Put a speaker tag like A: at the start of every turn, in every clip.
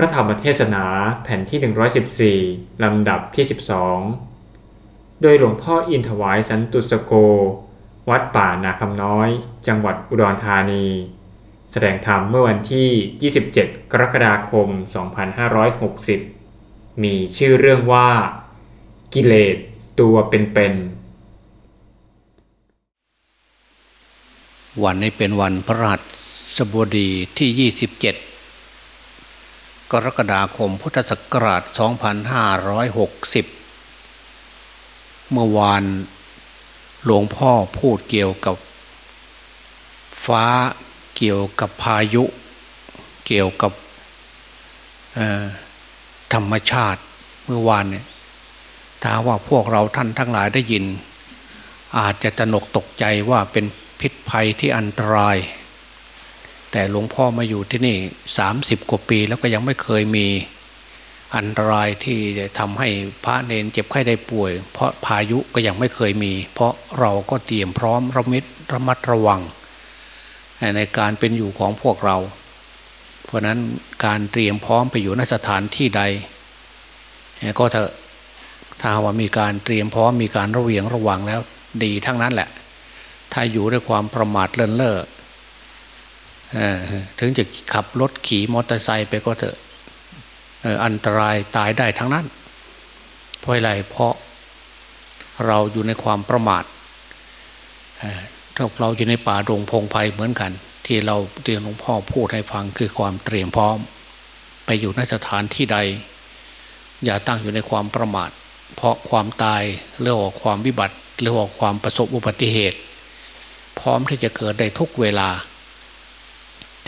A: พระธรรมเทศนาแผ่นที่ 114 ลำดับที่ 12 โดยหลวงพ่ออินถวายสันตุสโก วัดป่านาคำน้อย จังหวัดอุดรธานี แสดงธรรมเมื่อวันที่ 27 กรกฎาคม 2560 มีชื่อเรื่องว่า กิเลสตัวเป็น
B: ๆวันนี้เป็นวันพระหัสบดีที่ 27 กรกฎาคมพุทธศักราช 2560 เมื่อวานหลวงพ่อพูดเกี่ยวกับ ฟ้าเกี่ยวกับพายุ เกี่ยวกับธรรมชาติเมื่อวานเนี่ยถ้าว่าพวกเราท่านทั้งหลายได้ยิน อาจจะตนกตกใจว่าเป็นพิษภัยที่อันตราย แต่หลวงพ่อมาอยู่ที่นี่สามสิบกว่าปีแล้วก็ยังไม่เคยมีอันตรายที่จะทำให้พระเนนเจ็บไข้ได้ป่วย เพราะพายุก็ยังไม่เคยมี เพราะเราก็เตรียมพร้อมระมิดระมัดระวัง ในการเป็นอยู่ของพวกเรา เพราะนั้นการเตรียมพร้อมไปอยู่นสถานที่ใด ก็ถ้าถ้าว่ามีการเตรียมพร้อมมีการระเวียงระวังแล้วดีทั้งนั้นแหละ ถ้าอยู่ด้วยความประมาทเลินเล่อ ถึงจะขับรถขี่มอเตอร์ไซค์ไปก็เถอะอันตรายตายได้ทั้งนั้น เพราะอะไรเพราะเราอยู่ในความประมาทถ้าเราอยู่ในป่าดงพงไพ่เหมือนกัน ที่เราเรียนหลวงพ่อพูดให้ฟังคือความเตรียมพร้อม ไปอยู่นสถานที่ใด อย่าตั้งอยู่ในความประมาท เพราะความตายเรื่องความวิบัติเรื่องความประสบอุบัติเหตุ พร้อมที่จะเกิดได้ทุกเวลา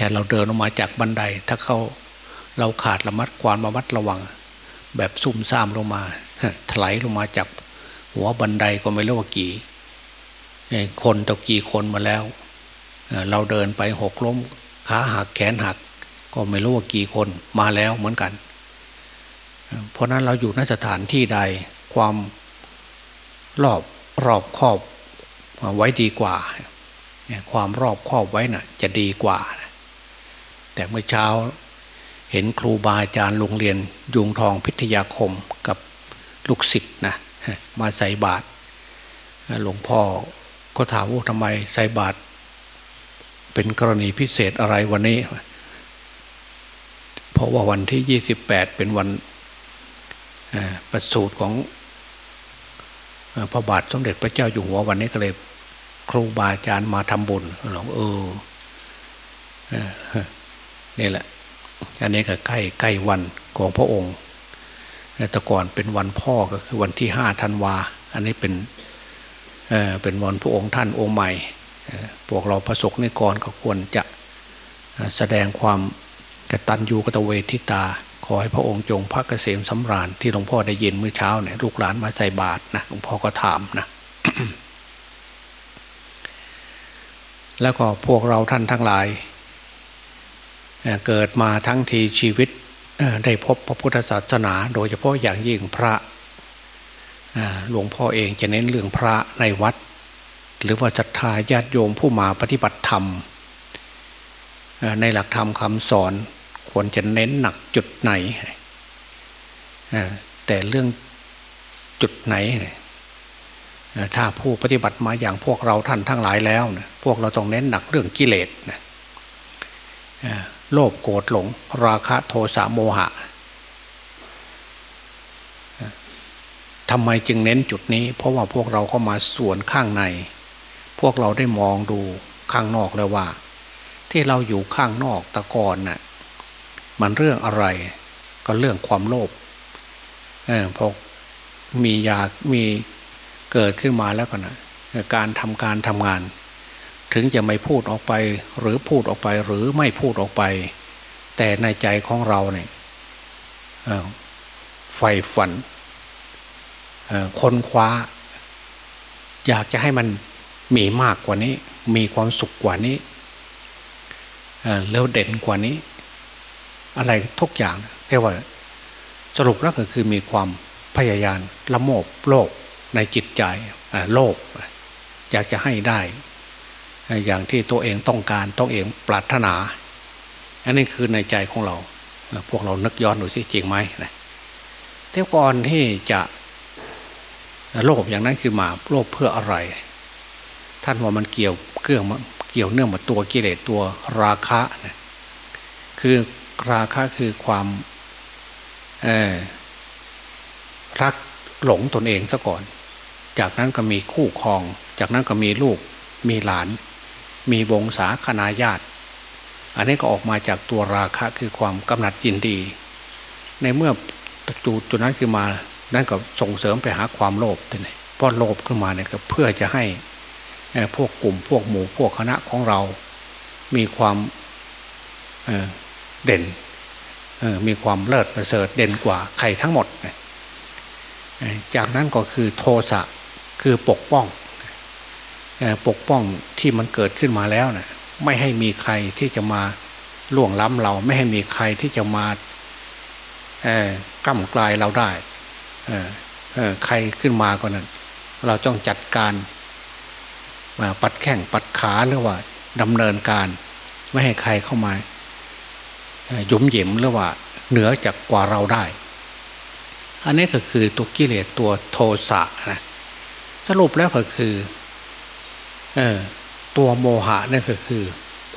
B: แต่เราเดินออกมาจากบันได ถ้าเขาเราขาดระมัดความระมัดระวัง แบบซุ่มซ่ามลงมาถลายลงมาจากหัวบันไดก็ไม่รู้ว่ากี่คนตะกี่คนมาแล้ว เราเดินไปหกล้มขาหักแขนหัก ก็ไม่รู้ว่ากี่คนมาแล้วเหมือนกัน เพราะนั้นเราอยู่นสถานที่ใดความรอบรอบครอบไว้ดีกว่า ความรอบครอบไว้น่ะจะดีกว่า แต่เมื่อเช้า เห็นครูบาอาจารย์โรงเรียนยุงทองพิทยาคมกับลูกศิษย์นะมาใส่บาตรหลวงพ่อก็ถามว่าทำไมใส่บาตรเป็นกรณีพิเศษอะไรวันนี้ เพราะว่าวันที่ยี่สิบแปดเป็นวันประสูติของพระบาทสมเด็จพระเจ้าอยู่หัววันนี้ก็เลยครูบาอาจารย์มาทำบุญหลวงเออ นี่แหละ อันนี้ก็ใกล้ใกล้วันของพระองค์แต่ก่อนเป็นวันพ่อก็คือวันที่ห้าธันวา อันนี้เป็นเเป็นวันพระองค์ท่านองค์ใหม่พวกเราประสบนิกรก็ควรจะแสดงความกตัญญูกตเวทิตา ขอให้พระองค์จงพระเกษมสำราญที่หลวงพ่อได้ยินเมื่อเช้าเนี่ยลูกหลานมาใส่บาตรนะหลวงพ่อก็ถามนะแล้วก็พวกเราท่านทั้งหลาย เกิดมาทั้งทีชีวิตได้พบพระพุทธศาสนา โดยเฉพาะอย่างยิ่งพระหลวงพ่อเองจะเน้นเรื่องพระในวัด หรือว่าศรัทธาญาติโยมผู้มาปฏิบัติธรรม ในหลักธรรมคำสอนควรจะเน้นหนักจุดไหน แต่เรื่องจุดไหน ถ้าผู้ปฏิบัติมาอย่างพวกเราท่านทั้งหลายแล้ว พวกเราต้องเน้นหนักเรื่องกิเลสนะ โลภโกรธหลง ราคะโทสะโมหะทำไมจึงเน้นจุดนี้ เพราะว่าพวกเราเข้ามาส่วนข้างใน พวกเราได้มองดูข้างนอกแล้วว่า ที่เราอยู่ข้างนอกตะกอนน่ะมันเรื่องอะไร ก็เรื่องความโลภเออพอมีอยากมีเกิดขึ้นมาแล้วก็นะการทำการทำงาน ถึงจะไม่พูดออกไป หรือพูดออกไปหรือไม่พูดออกไป แต่ในใจของเราเนี่ยไฟฝันคนคว้า อยากจะให้มันมีมากกว่านี้ มีความสุขกว่านี้แล้วเด่นกว่านี้ อะไรทุกอย่างแค่ว่าสรุปแล้วก็คือมีความพยายามละโมบโลภในจิตใจโลภอยากจะให้ได้ อย่างที่ตัวเองต้องการต้องเองปรารถนา อันนี้คือในใจของเรา พวกเรานึกย้อนดูสิจริงไหมนะแต่ก่อนที่จะโลภอย่างนั้นคือมาโลภเพื่ออะไร ท่านว่ามันเกี่ยวเครื่องเกี่ยวเนื่องมาตัวกิเลสตัวราคะนะคือราคะคือความรักหลงตนเองซะก่อน จากนั้นก็มีคู่ครอง จากนั้นก็มีลูกมีหลาน มีวงศาคณาญาติ อันนี้ก็ออกมาจากตัวราคะคือความกำหนัดยินดี ในเมื่อจุดจุดนั้นคือมานั่นก็ส่งเสริมไปหาความโลภเลยเพราะโลภขึ้นมาเนี่ยก็เพื่อจะให้พวกกลุ่มพวกหมู่พวกคณะของเรา มีความเด่นมีความเลิศประเสริฐเด่นกว่าใครทั้งหมด จากนั้นก็คือโทสะคือปกป้อง ปกป้องที่มันเกิดขึ้นมาแล้วนะไม่ให้มีใครที่จะมาล่วงล้ำเรา ไม่ให้มีใครที่จะมากล้ำกลายเราได้ใครขึ้นมาก็นั้น เราต้องจัดการปัดแข้งปัดขาหรือว่าดำเนินการ ไม่ให้ใครเข้ามายุ่มหยิมหรือว่า เหนือจากกว่าเราได้ อันนี้ก็คือตัวกิเลสตัวโทสะนะสรุปแล้วก็คือ ตัวโมหะนั่นก็คือ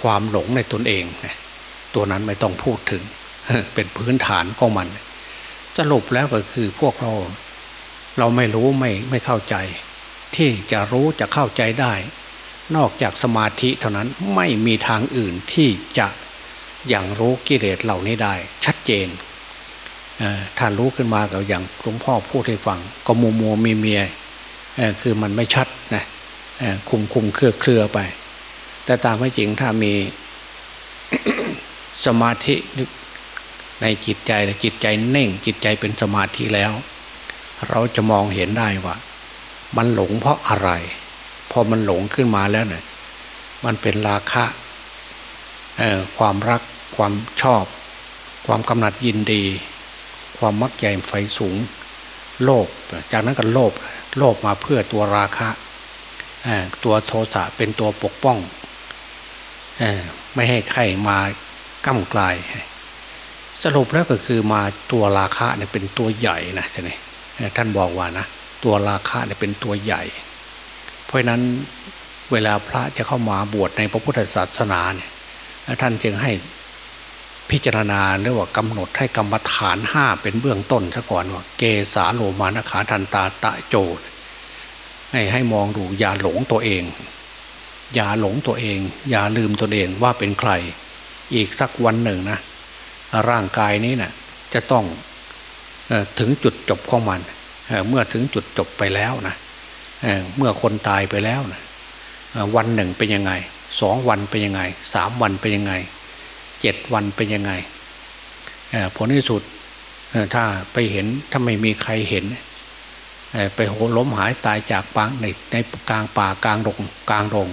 B: ความหลงในตนเองตัวนั้นไม่ต้องพูดถึง เป็นพื้นฐานของมันสรุปแล้วก็คือพวกเรา เราไม่รู้ไม่ไม่เข้าใจ ที่จะรู้จะเข้าใจได้ นอกจากสมาธิเท่านั้นไม่มีทางอื่นที่จะอย่างรู้กิเลสเหล่านี้ได้ ชัดเจนท่านรู้ขึ้นมากับอย่างหลวงพ่อพูดให้ฟังก็มัวมัวมีเมียคือมันไม่ชัดนะ คุมคุมเครือเครือไป แต่ตามไม่จริงถ้ามีสมาธิในจิตใจจิตใจเน่งจิตใจเป็นสมาธิแล้ว เราจะมองเห็นได้ว่า มันหลงเพราะอะไร พอมันหลงขึ้นมาแล้วเนี่ยมันเป็นราคะความรักความชอบ ความกำหนัดยินดี ความมักใหญ่ไฟสูง โลภจากนั้นก็โลภโลภมาเพื่อตัวราคะ ตัวโทสะเป็นตัวปกป้องไม่ให้ใครมาก้ำกลาย สรุปแล้วก็คือมาตัวราคะเนี่ยเป็นตัวใหญ่นะท่านนี่ท่านบอกว่านะตัวราคะเนี่ยเป็นตัวใหญ่ เพราะนั้นเวลาพระจะเข้ามาบวชในพระพุทธศาสนาเนี่ยท่านจึงให้พิจารณาหรือว่ากำหนดให้กรรมฐานห้าเป็นเบื้องต้นซะก่อนว่าเกสาโลมานขาทันตาตะโจ ให้ให้มองดูอย่าหลงตัวเอง อย่าหลงตัวเอง อย่าลืมตัวเองว่าเป็นใคร อีกสักวันหนึ่งนะ ร่างกายนี้นะ่ะจะต้องถึงจุดจบของมันเมื่อถึงจุดจบไปแล้วนะเมื่อคนตายไปแล้วนะวันหนึ่งเป็นยังไงสองวันเป็นยังไงสามวันเป็นยังไงเจ็ดวันเป็นยังไงผลที่สุดถ้าไปเห็นถ้าไม่มีใครเห็น ไปโหล้มหายตายจากปางในในกลางป่ากลางดงกลางดง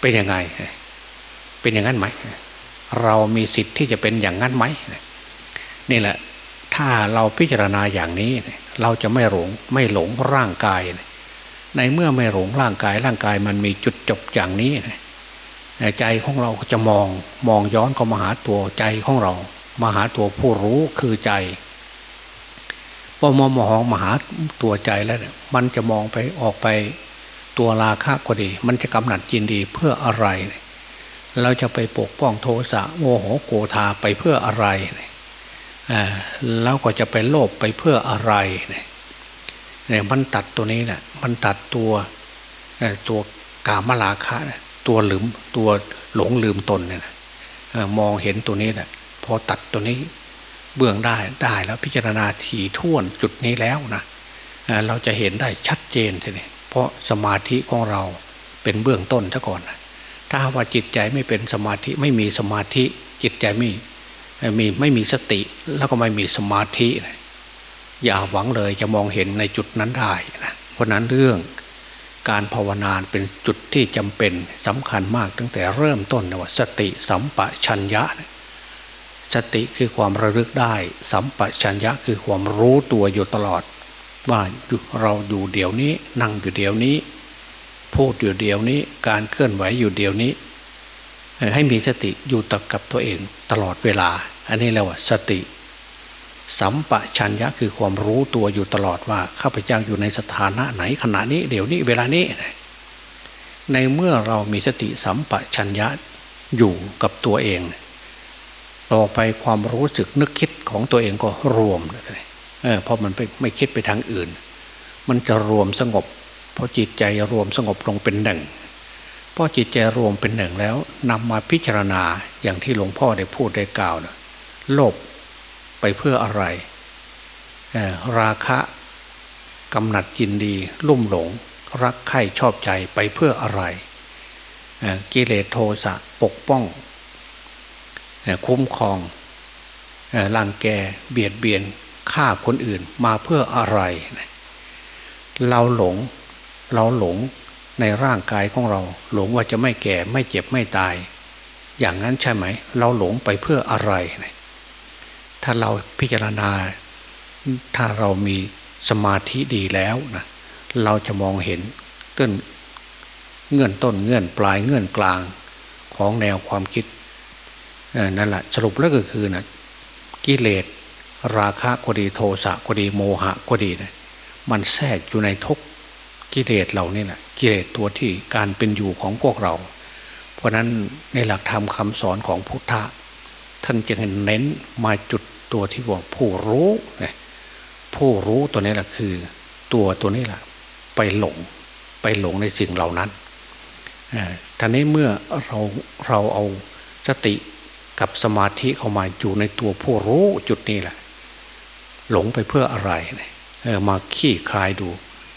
B: เป็นยังไง เป็นอย่างนั้นไหม เรามีสิทธิ์ที่จะเป็นอย่างนั้นไหมนี่แหละ ถ้าเราพิจารณาอย่างนี้ เราจะไม่หลงไม่หลงร่างกาย ในเมื่อไม่หลงร่างกายร่างกายมันมีจุดจบอย่างนี้ใจของเราจะมองมองย้อนเข้ามาหาตัวใจของเรา มาหาตัวผู้รู้คือใจ พอมองมองมาหาตัวใจแล้วเนี่ยมันจะมองไปออกไปตัวราคะก็ดี มันจะกำหนัดยินดีเพื่ออะไร เราจะไปปกป้องโทสะโมโหโกธาไปเพื่ออะไรแล้วก็จะไปโลภไปเพื่ออะไรเนี่ยมันตัดตัวนี้แหละมันตัดตัวตัวกามลาคะตัวหลืมตัวหลงลืมตนเนี่ยมองเห็นตัวนี้แหละพอตัดตัวนี้ เบื้องได้ได้แล้วพิจารณาถี่ท่วนจุดนี้แล้วนะเราจะเห็นได้ชัดเจนทีนี้เพราะสมาธิของเราเป็นเบื้องต้นซะก่อนนะถ้าว่าจิตใจไม่เป็นสมาธิไม่มีสมาธิ จิตใจไม่มีไม่มีสติแล้วก็ไม่มีสมาธินะอย่าหวังเลยจะมองเห็นในจุดนั้นได้นะเพราะนั้นเรื่องการภาวนาเป็นจุดที่จำเป็นสำคัญมากตั้งแต่เริ่มต้นนะว่าสติสัมปชัญญะ สติคือความระลึกได้ สัมปชัญญะคือความรู้ตัวอยู่ตลอด ว่าเราอยู่เดี๋ยวนี้นั่งอยู่เดี๋ยวนี้ พูดอยู่เดี๋ยวนี้การเคลื่อนไหวอยู่เดี๋ยวนี้ ให้มีสติอยู่ตักับตัวเองตลอดเวลา อันนี้เรียกว่าสติ สัมปชัญญะคือความรู้ตัวอยู่ตลอดว่าข้าพเจ้าอยู่ในสถานะไหนขณะนี้เดี๋ยวนี้เวลานี้ ในเมื่อเรามีสติสัมปชัญญะอยู่กับตัวเอง ต่อไปความรู้สึกนึกคิดของตัวเองก็รวมเออเพราะมันไม่คิดไปทางอื่น มันจะรวมสงบพอจิตใจรวมสงบลงเป็นหนึ่งพอจิตใจรวมเป็นหนึ่งแล้วนำมาพิจารณาอย่างที่หลวงพ่อได้พูดได้กล่าวนะโลภไปเพื่ออะไร ราคะกำหนัดยินดี ลุ่มหลง รักใคร่ชอบใจไปเพื่ออะไร กิเลสโทสะปกป้อง คุ้มครองลังแกเบียดเบียนฆ่าคนอื่นมาเพื่ออะไร เราหลงเราหลงในร่างกายของเรา หลงว่าจะไม่แก่ไม่เจ็บไม่ตาย อย่างนั้นใช่ไหม เราหลงไปเพื่ออะไร ถ้าเราพิจารณา ถ้าเรามีสมาธิดีแล้วนะเราจะมองเห็นต้นเงื่อนต้นเงื่อนปลายเงื่อนกลางของแนวความคิด นั่นแหละสรุปแล้วก็คือนะกิเลสราคะก็ดีโทสะก็ดีโมหะก็ดีนะมันแทรกอยู่ในทุกกิเลสเหล่านี้แหละกิเลสตัวที่การเป็นอยู่ของพวกเรา เพราะนั้นในหลักธรรมคาสอนของพุทธะท่านจึงเน้นมาจุดตัวที่ว่าผู้รู้นี่ยผู้รู้ตัวนี้แหละคือ ตัวตัวนี้แหละไปหลงไปหลงในสิ่งเหล่านั้นท่านี้เมื่อเราเราเอาสติ กับสมาธิเข้ามาอยู่ในตัวผู้รู้จุดนี้แหละ หลงไปเพื่ออะไรเนี่ยมาขี้คลายดู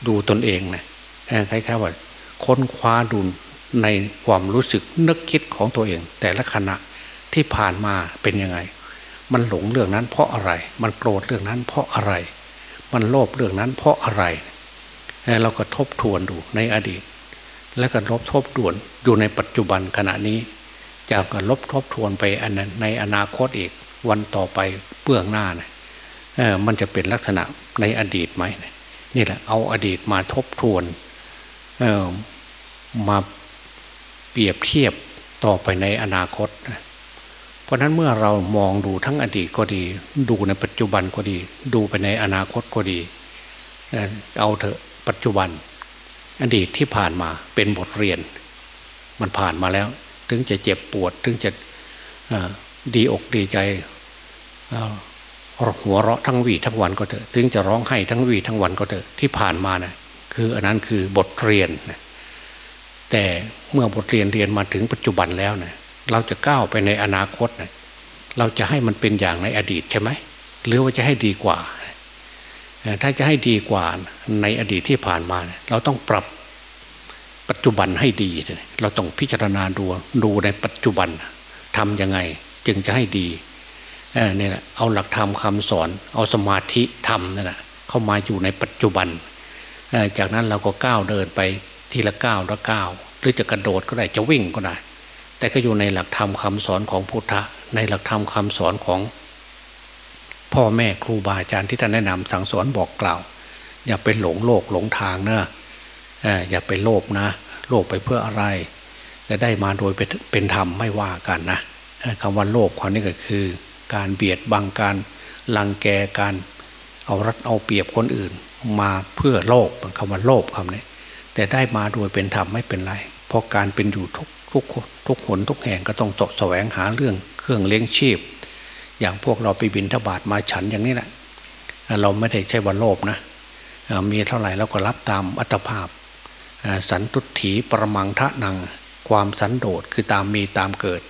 B: ดูตนเองนะคล้ายๆว่าค้นคว้าดูในความรู้สึกนึกคิดของตัวเอง แต่ละขณะที่ผ่านมาเป็นยังไง มันหลงเรื่องนั้นเพราะอะไร มันโกรธเรื่องนั้นเพราะอะไร มันโลภเรื่องนั้นเพราะอะไร เราก็ทบทวนดูในอดีต แล้วก็ลบทบทวนอยู่ในปัจจุบันขณะนี้ จากก็ลบทบทวนไปอันนั้นในอนาคตอีกวันต่อไปเบื้องหน้าเนี่ยมันจะเป็นลักษณะในอดีตไหมนี่แหละเอาอดีตมาทบทวนมาเปรียบเทียบต่อไปในอนาคต เพราะนั้นเมื่อเรามองดูทั้งอดีตก็ดี ดูในปัจจุบันก็ดี ดูไปในอนาคตก็ดี เอาเถอะปัจจุบัน อดีตที่ผ่านมาเป็นบทเรียน มันผ่านมาแล้ว ถึงจะเจ็บปวด ถึงจะดีอกดีใจหัวเราะทั้งวีทั้งวันก็เถอะ ถึงจะร้องไห้ทั้งวีทั้งวันก็เถอะที่ผ่านมานะคืออันนั้นคือบทเรียนนะแต่เมื่อบทเรียนเรียนมาถึงปัจจุบันแล้วนะเราจะก้าวไปในอนาคตนะเราจะให้มันเป็นอย่างในอดีตใช่ไหมหรือว่าจะให้ดีกว่า ถ้าจะให้ดีกว่าในอดีตที่ผ่านมา เราต้องปรับ ปัจจุบันให้ดี เราต้องพิจารณาดูดูในปัจจุบันทำยังไงจึงจะให้ดีเนี่ยเอาหลักธรรมคาสอน เอาสมาธิธรรมนั่นแหละเข้ามาอยู่ในปัจจุบัน จากนั้นเราก็ก้าวเดินไปทีละก้าวละก้าวหรือจะกระโดดก็ได้จะวิ่งก็ได้ แต่ก็อยู่ในหลักธรรมคาสอนของพุทธะในหลักธรรมคาสอนของ พ่อแม่ครูบาอาจารย์ที่ท่านแนะนำสั่งสอนบอกกล่าว อย่าไปหลงโลกหลงทางเนอะ อย่าไปโลภนะ โลภไปเพื่ออะไรแต่ได้มาโดยเป็นธรรมไม่ว่ากันนะคำว่าโลภความนี้ก็คือ การเบียดบังการลังแกการเอารัดเอาเปรียบคนอื่น มาเพื่อโลภคำว่าโลภคำนี้แต่ได้มาโดยเป็นธรรมไม่เป็นไร เพราะการเป็นอยู่ทุกทุกทุกหนทุกแห่งก็ต้องสะแสวงหาเรื่องเครื่องเลี้ยงชีพ อย่างพวกเราไปบินทบาทมาฉันอย่างนี้แหละเราไม่ได้ใช่ว่าโลภนะมีเท่าไหร่เราก็รับตามอัตภาพ สันตุถีประมังทะนัง ความสันโดษคือตามมีตามเกิด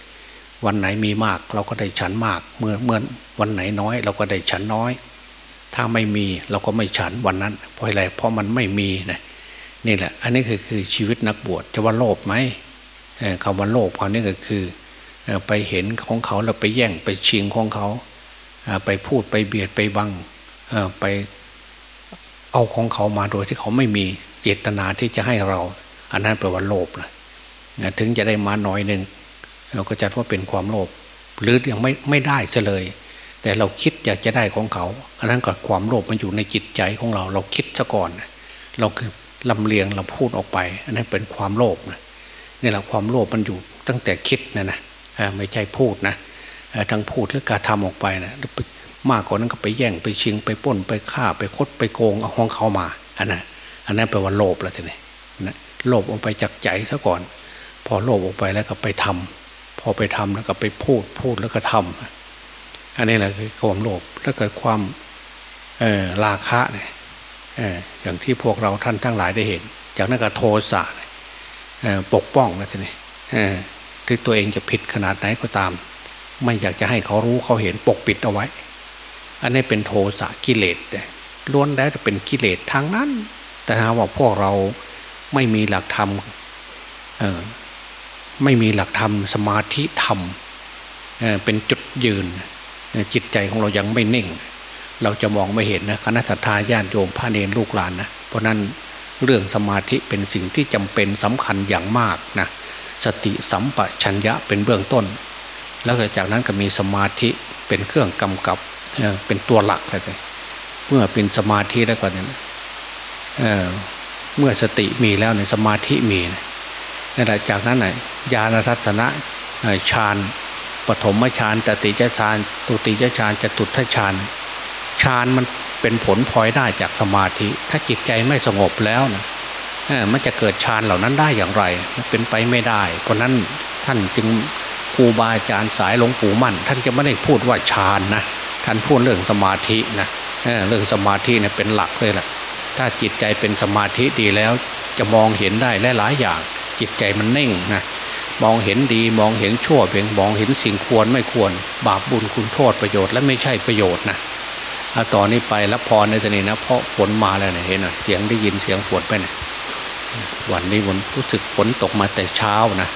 B: วันไหนมีมากเราก็ได้ฉันมาก เมื่อเมื่อวันไหนน้อย เราก็ได้ฉันน้อย ถ้าไม่มีเราก็ไม่ฉันวันนั้น เพราะอะไรเพราะมันไม่มีนะนี่แหละ อันนี้คือคือชีวิตนักบวชจะว่าโลภไหมคำว่าโลภความนี้ก็คือไปเห็นของเขาแล้วไปแย่งไปชิงของเขา ไปพูดไปเบียดไปบังไปเอาของเขามาโดยที่เขาไม่มี เจตนาที่จะให้เรา อันนั้นแปลว่าโลภนะถึงจะได้มาหน่อยหนึ่งเราก็จัดว่าเป็นความโลภหรือยังไม่ไม่ได้เลย แต่เราคิดอยากจะได้ของเขา อันนั้นก็ความโลภมันอยู่ในจิตใจของเรา เราคิดซะก่อน เราคือลำเลียงเราพูดออกไป อันนั้นเป็นความโลภนะนี่แหละความโลภมันอยู่ตั้งแต่คิดนะนะไม่ใช่พูดนะทั้งพูดหรือการทำออกไปนะมากกว่านั้นก็ไปแย่งไปชิงไปป้นไปฆ่าไปคดไปโกงเอาของเขามาอันนั้น อันนั้นแปลว่าโลภแล้วทีนี้นะโลภออกไปจากใจซะก่อน พอโลภออกไปแล้วก็ไปทำพอไปทำแล้วก็ไปพูดพูดแล้วก็ทำอันนี้แหละคือความโลภแล้วก็ความเออราคะเนี่ยเอออย่างที่พวกเราท่านทั้งหลายได้เห็น จากนั้นก็โทสะปกป้องนะทีนี้ที่ตัวเองจะผิดขนาดไหนก็ตาม ไม่อยากจะให้เขารู้เขาเห็นปกปิดเอาไว้ อันนี้เป็นโทสะกิเลสล้วนแล้วจะเป็นกิเลสทางนั้น แต่ถ้าว่าพวกเราไม่มีหลักธรรมไม่มีหลักธรรมสมาธิธรรมเเป็นจุดยืนจิตใจของเรายังไม่นิ่ง เราจะมองไม่เห็นนะคณะสัตยาญาติโยมพระเนรลูกหลานนะเพราะนั้นเรื่องสมาธิเป็นสิ่งที่จำเป็นสำคัญอย่างมากนะสติสัมปชัญญะเป็นเบื้องต้น แล้วจากนั้นก็มีสมาธิเป็นเครื่องกำกับเป็นตัวหลักเลยเมื่อเป็นสมาธิแล้วก็เนี่ย เมื่อสติมีแล้วในสมาธิมีนั่นแหละจากนั้นน่ยญาณทัศนะฌานปฐมฌานตติจฌานตุติจฌานจตุทัชฌานฌานมันเป็นผลพลอยได้จากสมาธิ ถ้าจิตใจไม่สงบแล้วนะมันจะเกิดฌานเหล่านั้นได้อย่างไร มันเป็นไปไม่ได้ เพราะนั้นท่านจึงครูบาอาจารย์สายหลวงปู่มั่น ท่านจะไม่ได้พูดว่าฌานนะท่านพูดเรื่องสมาธินะเรื่องสมาธิเนี่ยเป็นหลักเลยแหละ ถ้าจิตใจเป็นสมาธิดีแล้ว จะมองเห็นได้หลายอย่าง จิตใจมันเน่งนะมองเห็นดีมองเห็นชั่วเพียงมองเห็นสิ่งควรไม่ควร บาปบุญคุณโทษประโยชน์และไม่ใช่ประโยชน์นะเอาต่อนนี้ไปรับพรในตอนนี้นะเพราะฝนมาแล้วเนี่ยเห็นเสียงได้ยินเสียงฝนไปเนี่ยวันนี้วันรู้สึกฝนตกมาแต่เช้านะ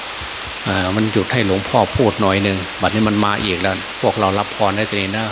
B: มันหยุดให้หลวงพ่อพูดหน่อยหนึ่งบัดนี้มันมาอีกแล้ว พวกเรารับพรในตอนนี้นะ